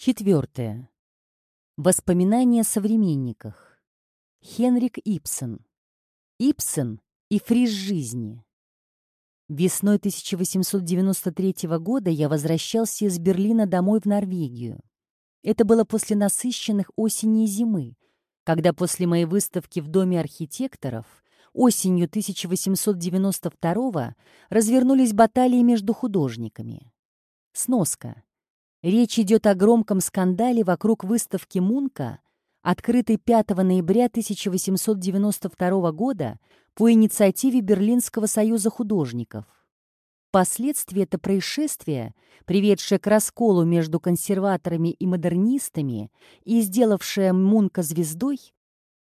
Четвертое. Воспоминания о современниках. Хенрик Ипсон. Ипсон и фриз жизни. Весной 1893 года я возвращался из Берлина домой в Норвегию. Это было после насыщенных осени и зимы, когда после моей выставки в Доме архитекторов осенью 1892 развернулись баталии между художниками. Сноска. Речь идет о громком скандале вокруг выставки Мунка, открытой 5 ноября 1892 года по инициативе Берлинского союза художников. Впоследствии это происшествие, приведшее к расколу между консерваторами и модернистами и сделавшее Мунка звездой,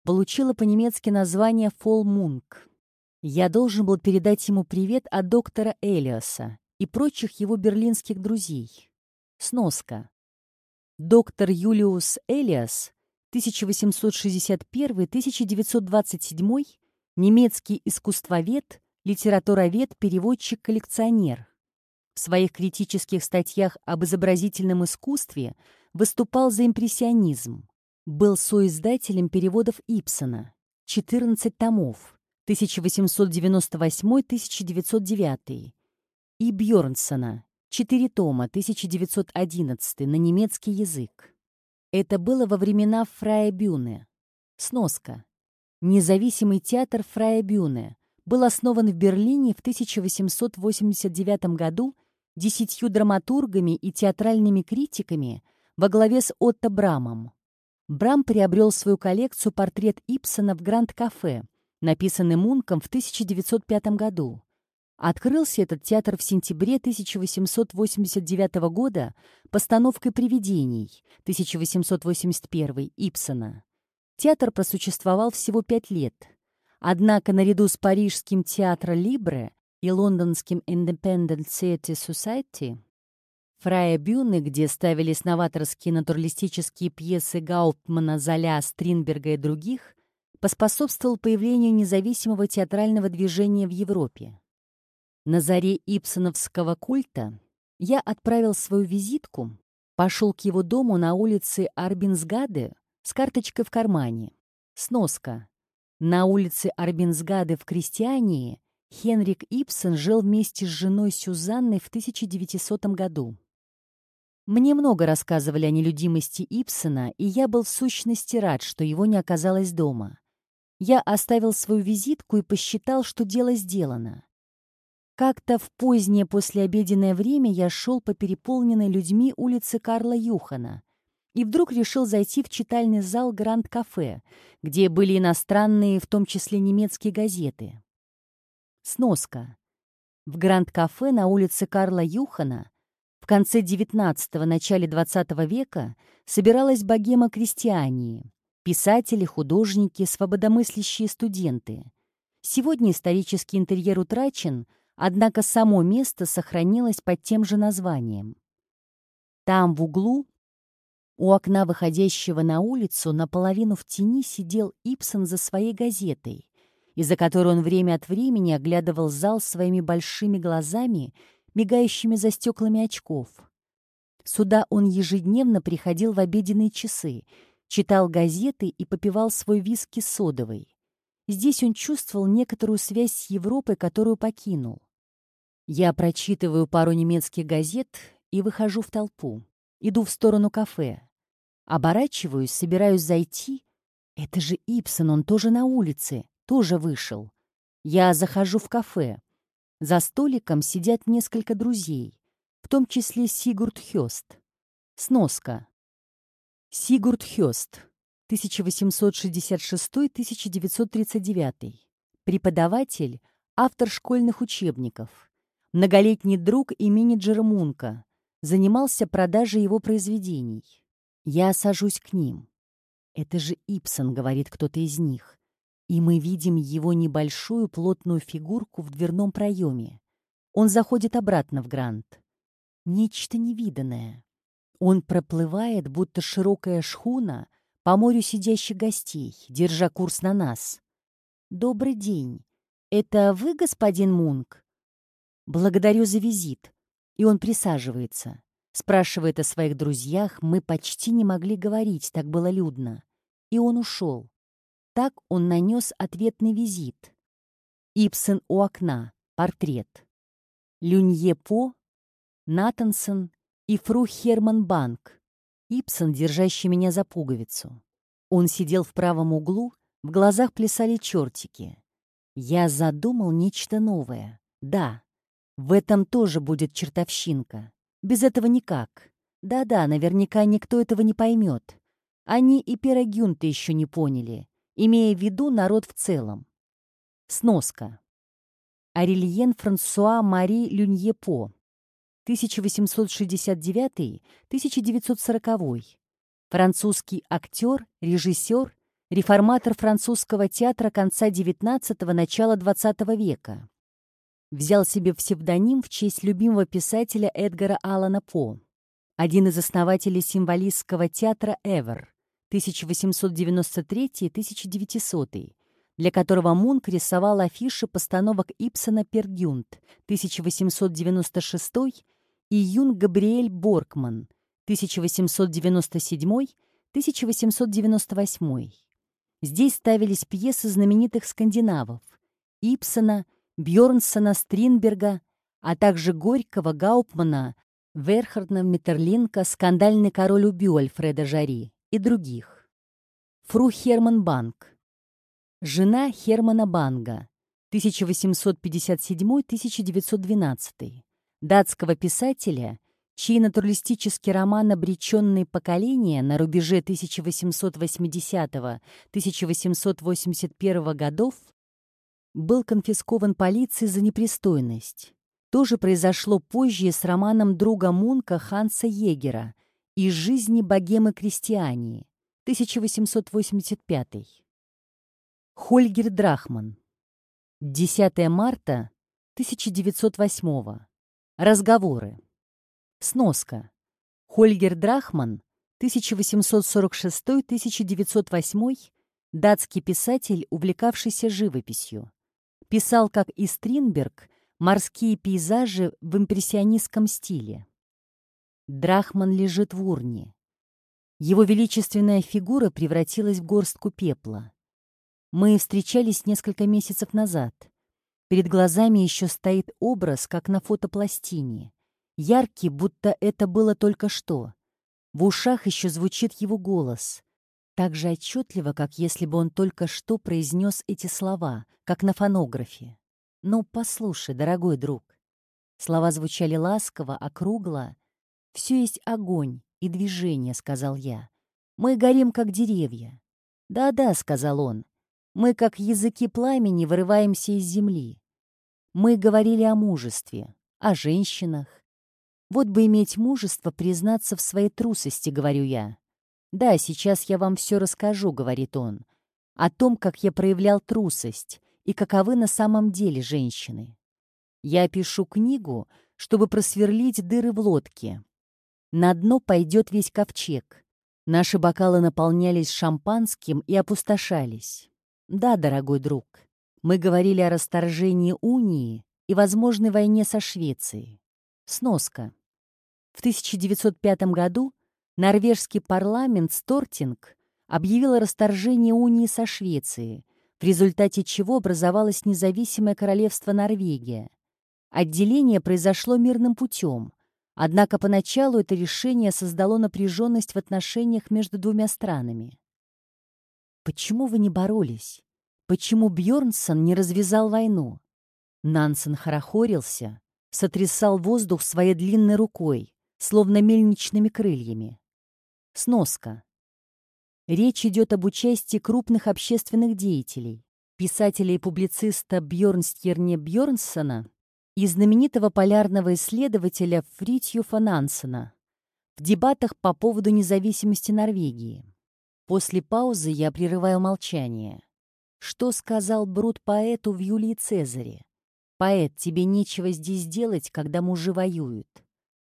получило по-немецки название «Фол Мунк». Я должен был передать ему привет от доктора Элиоса и прочих его берлинских друзей. Сноска. Доктор Юлиус Элиас, 1861-1927, немецкий искусствовед, литературовед, переводчик, коллекционер. В своих критических статьях об изобразительном искусстве выступал за импрессионизм. Был соиздателем переводов Ипсона. 14 томов. 1898-1909. И Бьорнсона. 4 тома. 1911 на немецкий язык. Это было во времена Фрая Бюне. Сноска. Независимый театр Фрая Бюне был основан в Берлине в 1889 году десятью драматургами и театральными критиками во главе с Отто Брамом. Брам приобрел свою коллекцию портрет Ипсона в Гранд-кафе, написанный Мунком в 1905 году. Открылся этот театр в сентябре 1889 года постановкой «Привидений» 1881 Ипсона. Театр просуществовал всего пять лет. Однако наряду с парижским театром Либре и лондонским Independent Theatre Society Фрая Бюны, где ставились новаторские натуралистические пьесы Гауптмана, Золя, Стринберга и других, поспособствовал появлению независимого театрального движения в Европе. На заре ипсоновского культа я отправил свою визитку, пошел к его дому на улице Арбинсгаде с карточкой в кармане. Сноска. На улице Арбинсгаде в Крестьянии Хенрик Ипсон жил вместе с женой Сюзанной в 1900 году. Мне много рассказывали о нелюдимости Ипсона, и я был в сущности рад, что его не оказалось дома. Я оставил свою визитку и посчитал, что дело сделано. Как-то в позднее послеобеденное время я шел по переполненной людьми улице Карла Юхана и вдруг решил зайти в читальный зал Гранд-кафе, где были иностранные, в том числе немецкие газеты. Сноска. В Гранд-кафе на улице Карла Юхана в конце XIX – начале XX века собиралась богема крестьянии, писатели, художники, свободомыслящие студенты. Сегодня исторический интерьер утрачен, однако само место сохранилось под тем же названием. Там, в углу, у окна, выходящего на улицу, наполовину в тени сидел Ипсон за своей газетой, из-за которой он время от времени оглядывал зал своими большими глазами мигающими за стеклами очков. Сюда он ежедневно приходил в обеденные часы, читал газеты и попивал свой виски содовой. Здесь он чувствовал некоторую связь с Европой, которую покинул. Я прочитываю пару немецких газет и выхожу в толпу. Иду в сторону кафе. Оборачиваюсь, собираюсь зайти. Это же Ипсон, он тоже на улице, тоже вышел. Я захожу в кафе. За столиком сидят несколько друзей, в том числе Сигурд Хёст. Сноска. Сигурд Хёст, 1866-1939. Преподаватель, автор школьных учебников. Многолетний друг и менеджер Мунка. Занимался продажей его произведений. Я сажусь к ним. «Это же Ипсон», — говорит кто-то из них и мы видим его небольшую плотную фигурку в дверном проеме. Он заходит обратно в Грант. Нечто невиданное. Он проплывает, будто широкая шхуна, по морю сидящих гостей, держа курс на нас. «Добрый день. Это вы, господин Мунк?» «Благодарю за визит». И он присаживается. Спрашивает о своих друзьях, мы почти не могли говорить, так было людно. И он ушел. Так он нанес ответный визит. Ипсен у окна. Портрет. Люнье По, Натансон и фру Херман Банк. Ипсон, держащий меня за пуговицу. Он сидел в правом углу, в глазах плясали чертики. Я задумал нечто новое. Да, в этом тоже будет чертовщинка. Без этого никак. Да-да, наверняка никто этого не поймет. Они и пирогюнты еще не поняли, имея в виду народ в целом. Сноска. Арельен Франсуа Мари Люньепо. 1869-1940. Французский актер, режиссер, реформатор французского театра конца XIX – начала XX века. Взял себе псевдоним в честь любимого писателя Эдгара Аллана По. Один из основателей символистского театра «Эвер» 1893-1900, для которого Мунк рисовал афиши постановок Ипсона «Пергюнт» 1896 и Юн Габриэль Боркман 1897-1898. Здесь ставились пьесы знаменитых скандинавов Ипсона, Бьорнсона, Стринберга, а также Горького, Гаупмана, Верхардна, Метерлинка, «Скандальный король убил» Альфреда Жари и других. Фру Херман Банк. Жена Хермана Банга. 1857-1912. Датского писателя, чьи натуралистический роман «Обреченные поколения» на рубеже 1880-1881 годов был конфискован полицией за непристойность. То же произошло позже с романом друга Мунка Ханса Егера «Из жизни богемы крестьяне» 1885. Хольгер Драхман. 10 марта 1908. Разговоры. Сноска. Хольгер Драхман, 1846-1908, датский писатель, увлекавшийся живописью. Писал, как и Стринберг, морские пейзажи в импрессионистском стиле. Драхман лежит в урне. Его величественная фигура превратилась в горстку пепла. Мы встречались несколько месяцев назад. Перед глазами еще стоит образ, как на фотопластине яркий, будто это было только что. В ушах еще звучит его голос, так же отчетливо, как если бы он только что произнес эти слова, как на фонографе. «Ну, послушай, дорогой друг». Слова звучали ласково, округло. «Все есть огонь и движение», — сказал я. «Мы горим, как деревья». «Да-да», — сказал он. «Мы, как языки пламени, вырываемся из земли». Мы говорили о мужестве, о женщинах, вот бы иметь мужество признаться в своей трусости, говорю я. Да, сейчас я вам все расскажу, говорит он, о том, как я проявлял трусость и каковы на самом деле женщины. Я пишу книгу, чтобы просверлить дыры в лодке. На дно пойдет весь ковчег. Наши бокалы наполнялись шампанским и опустошались. Да, дорогой друг, мы говорили о расторжении унии и возможной войне со Швецией. Сноска. В 1905 году норвежский парламент Стортинг объявил о расторжении унии со Швецией, в результате чего образовалось независимое королевство Норвегия. Отделение произошло мирным путем, однако поначалу это решение создало напряженность в отношениях между двумя странами. Почему вы не боролись? Почему Бьорнсон не развязал войну? Нансен хорохорился, сотрясал воздух своей длинной рукой словно мельничными крыльями. Сноска. Речь идет об участии крупных общественных деятелей, писателя и публициста Бьорнстьерне Бьорнсона и знаменитого полярного исследователя Фритьюфа Нансена в дебатах по поводу независимости Норвегии. После паузы я прерываю молчание. Что сказал Брут поэту в Юлии Цезаре? «Поэт, тебе нечего здесь делать, когда мужи воюют».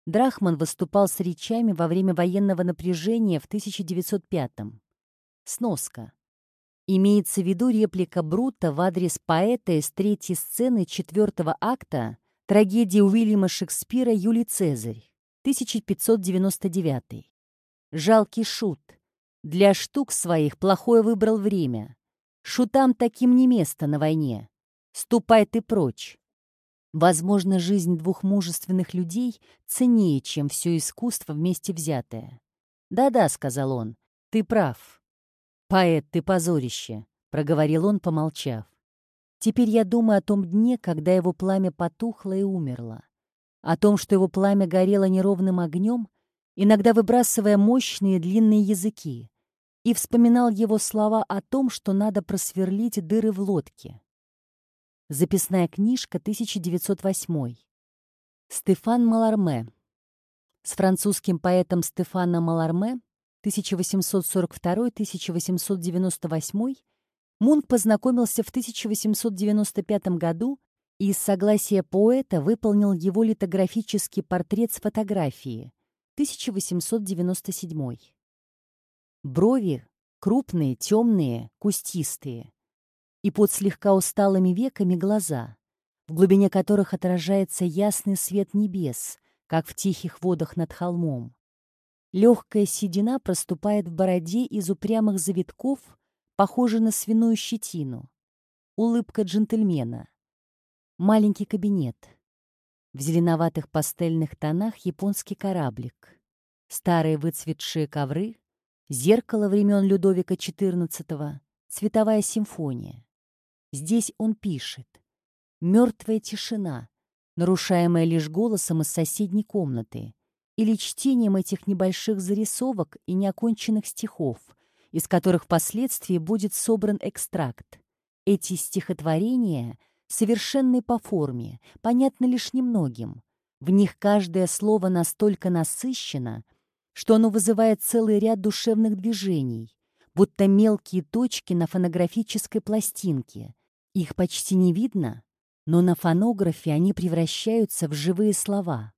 Драхман выступал с речами во время военного напряжения в 1905-м. Сноска. Имеется в виду реплика Брута в адрес поэта из третьей сцены четвертого акта трагедии Уильяма Шекспира «Юлий Цезарь». 1599. Жалкий шут. Для штук своих плохое выбрал время. Шутам таким не место на войне. Ступай ты прочь. Возможно, жизнь двух мужественных людей ценнее, чем все искусство вместе взятое. «Да-да», — сказал он, — «ты прав». «Поэт, ты позорище», — проговорил он, помолчав. «Теперь я думаю о том дне, когда его пламя потухло и умерло. О том, что его пламя горело неровным огнем, иногда выбрасывая мощные длинные языки, и вспоминал его слова о том, что надо просверлить дыры в лодке. Записная книжка, 1908. Стефан Маларме. С французским поэтом Стефаном Маларме 1842-1898 Мунк познакомился в 1895 году и из согласия поэта выполнил его литографический портрет с фотографии 1897. Брови крупные, темные, кустистые и под слегка усталыми веками глаза, в глубине которых отражается ясный свет небес, как в тихих водах над холмом. Легкая седина проступает в бороде из упрямых завитков, похожа на свиную щетину. Улыбка джентльмена. Маленький кабинет. В зеленоватых пастельных тонах японский кораблик. Старые выцветшие ковры, зеркало времен Людовика XIV, цветовая симфония. Здесь он пишет. Мертвая тишина, нарушаемая лишь голосом из соседней комнаты или чтением этих небольших зарисовок и неоконченных стихов, из которых впоследствии будет собран экстракт. Эти стихотворения совершенны по форме, понятны лишь немногим. В них каждое слово настолько насыщено, что оно вызывает целый ряд душевных движений, будто мелкие точки на фонографической пластинке, их почти не видно, но на фонографе они превращаются в живые слова.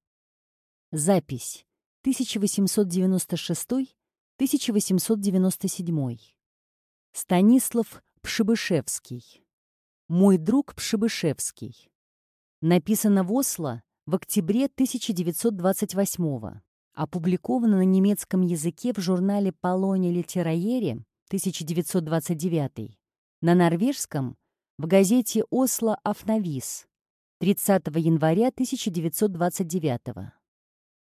Запись 1896-1897. Станислав Пшебышевский. Мой друг Пшебышевский. Написано в Осло в октябре 1928 Опубликовано на немецком языке в журнале «Полоне Литераере» 1929 на норвежском в газете «Осло Афнавис» 30 января 1929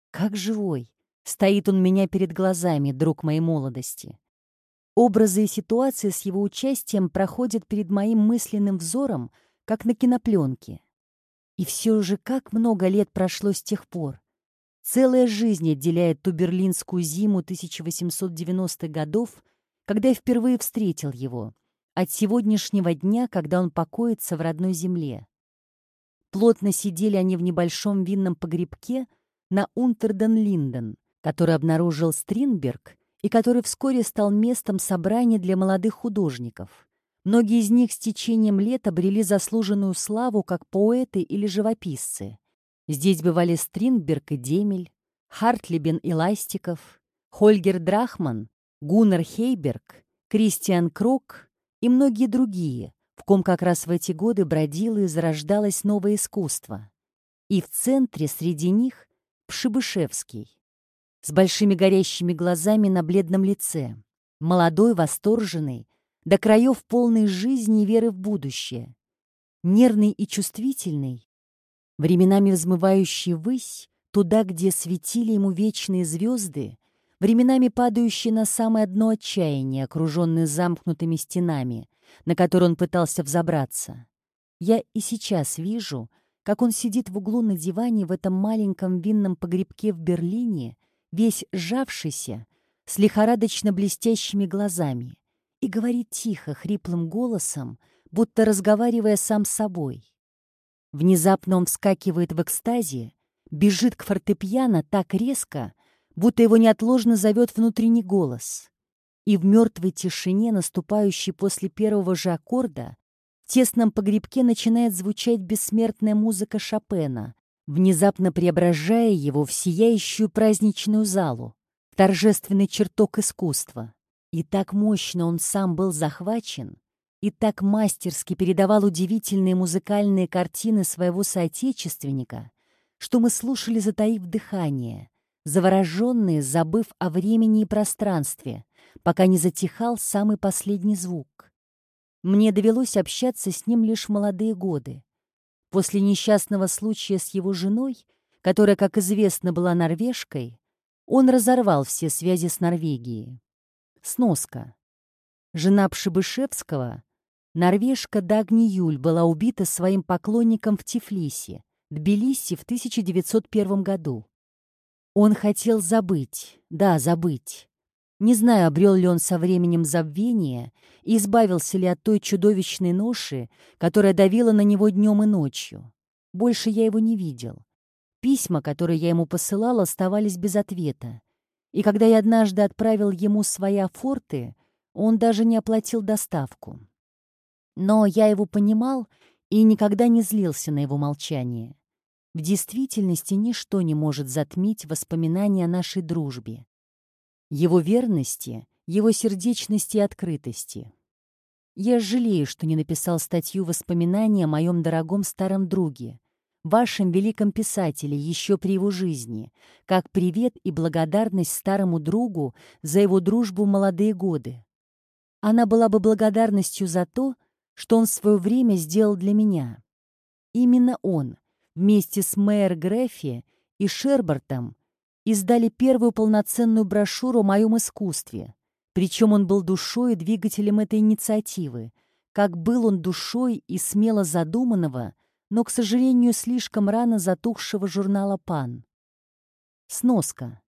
Как живой! Стоит он меня перед глазами, друг моей молодости. Образы и ситуации с его участием проходят перед моим мысленным взором, как на кинопленке. И все же как много лет прошло с тех пор. Целая жизнь отделяет ту берлинскую зиму 1890-х годов, когда я впервые встретил его — от сегодняшнего дня, когда он покоится в родной земле. Плотно сидели они в небольшом винном погребке на Унтерден-Линден, который обнаружил Стринберг и который вскоре стал местом собрания для молодых художников. Многие из них с течением лет обрели заслуженную славу как поэты или живописцы. Здесь бывали Стринберг и Демель, Хартлибен и Ластиков, Хольгер Драхман, Гуннер Хейберг, Кристиан Крок и многие другие, в ком как раз в эти годы бродило и зарождалось новое искусство. И в центре среди них Пшибышевский, с большими горящими глазами на бледном лице, молодой, восторженный, до краев полной жизни и веры в будущее, нервный и чувствительный, временами взмывающий ввысь, туда, где светили ему вечные звезды, временами падающий на самое дно отчаяния, окруженный замкнутыми стенами, на которые он пытался взобраться. Я и сейчас вижу, как он сидит в углу на диване в этом маленьком винном погребке в Берлине, весь сжавшийся, с лихорадочно блестящими глазами, и говорит тихо, хриплым голосом, будто разговаривая сам с собой. Внезапно он вскакивает в экстазе, бежит к фортепиано так резко, будто его неотложно зовет внутренний голос. И в мертвой тишине, наступающей после первого же аккорда, в тесном погребке начинает звучать бессмертная музыка Шопена, внезапно преображая его в сияющую праздничную залу, в торжественный чертог искусства. И так мощно он сам был захвачен, и так мастерски передавал удивительные музыкальные картины своего соотечественника, что мы слушали, затаив дыхание — завороженные, забыв о времени и пространстве, пока не затихал самый последний звук. Мне довелось общаться с ним лишь в молодые годы. После несчастного случая с его женой, которая, как известно, была норвежкой, он разорвал все связи с Норвегией. Сноска. Жена Пшебышевского, норвежка Дагни Юль, была убита своим поклонником в Тифлисе, Тбилиси в 1901 году. Он хотел забыть, да, забыть. Не знаю, обрел ли он со временем забвение и избавился ли от той чудовищной ноши, которая давила на него днем и ночью. Больше я его не видел. Письма, которые я ему посылал, оставались без ответа. И когда я однажды отправил ему свои афорты, он даже не оплатил доставку. Но я его понимал и никогда не злился на его молчание. В действительности ничто не может затмить воспоминания о нашей дружбе, его верности, его сердечности и открытости. Я жалею, что не написал статью воспоминания о моем дорогом старом друге, вашем великом писателе еще при его жизни, как привет и благодарность старому другу за его дружбу в молодые годы. Она была бы благодарностью за то, что он в свое время сделал для меня. Именно он, вместе с Мэйр Греффи и Шербертом издали первую полноценную брошюру о моем искусстве. Причем он был душой и двигателем этой инициативы, как был он душой и смело задуманного, но, к сожалению, слишком рано затухшего журнала «Пан». Сноска.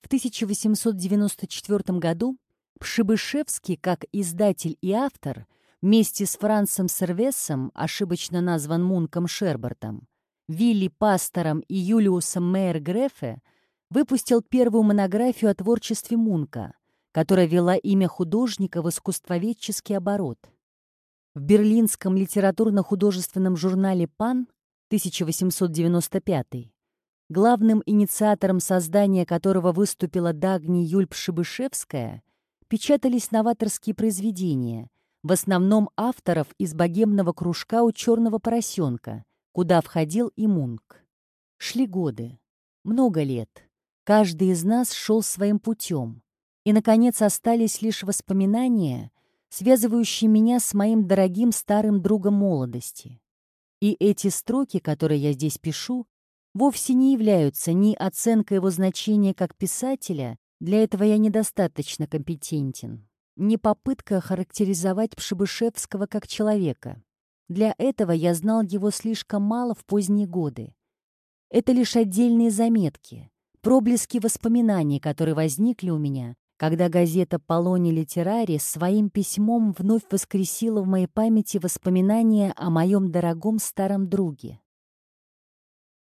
В 1894 году Пшибышевский, как издатель и автор, вместе с Францем Сервесом, ошибочно назван Мунком Шербертом, Вилли Пастором и Юлиусом Мейер Грефе, выпустил первую монографию о творчестве Мунка, которая вела имя художника в искусствоведческий оборот. В берлинском литературно-художественном журнале «Пан» 1895 главным инициатором создания которого выступила Дагни Юльп-Шибышевская, печатались новаторские произведения, в основном авторов из богемного кружка у черного поросенка, куда входил и Мунк. Шли годы, много лет. Каждый из нас шел своим путем. И, наконец, остались лишь воспоминания, связывающие меня с моим дорогим старым другом молодости. И эти строки, которые я здесь пишу, вовсе не являются ни оценкой его значения как писателя, для этого я недостаточно компетентен, не попытка характеризовать Пшебышевского как человека. Для этого я знал его слишком мало в поздние годы. Это лишь отдельные заметки, проблески воспоминаний, которые возникли у меня, когда газета «Полони Литерари» своим письмом вновь воскресила в моей памяти воспоминания о моем дорогом старом друге.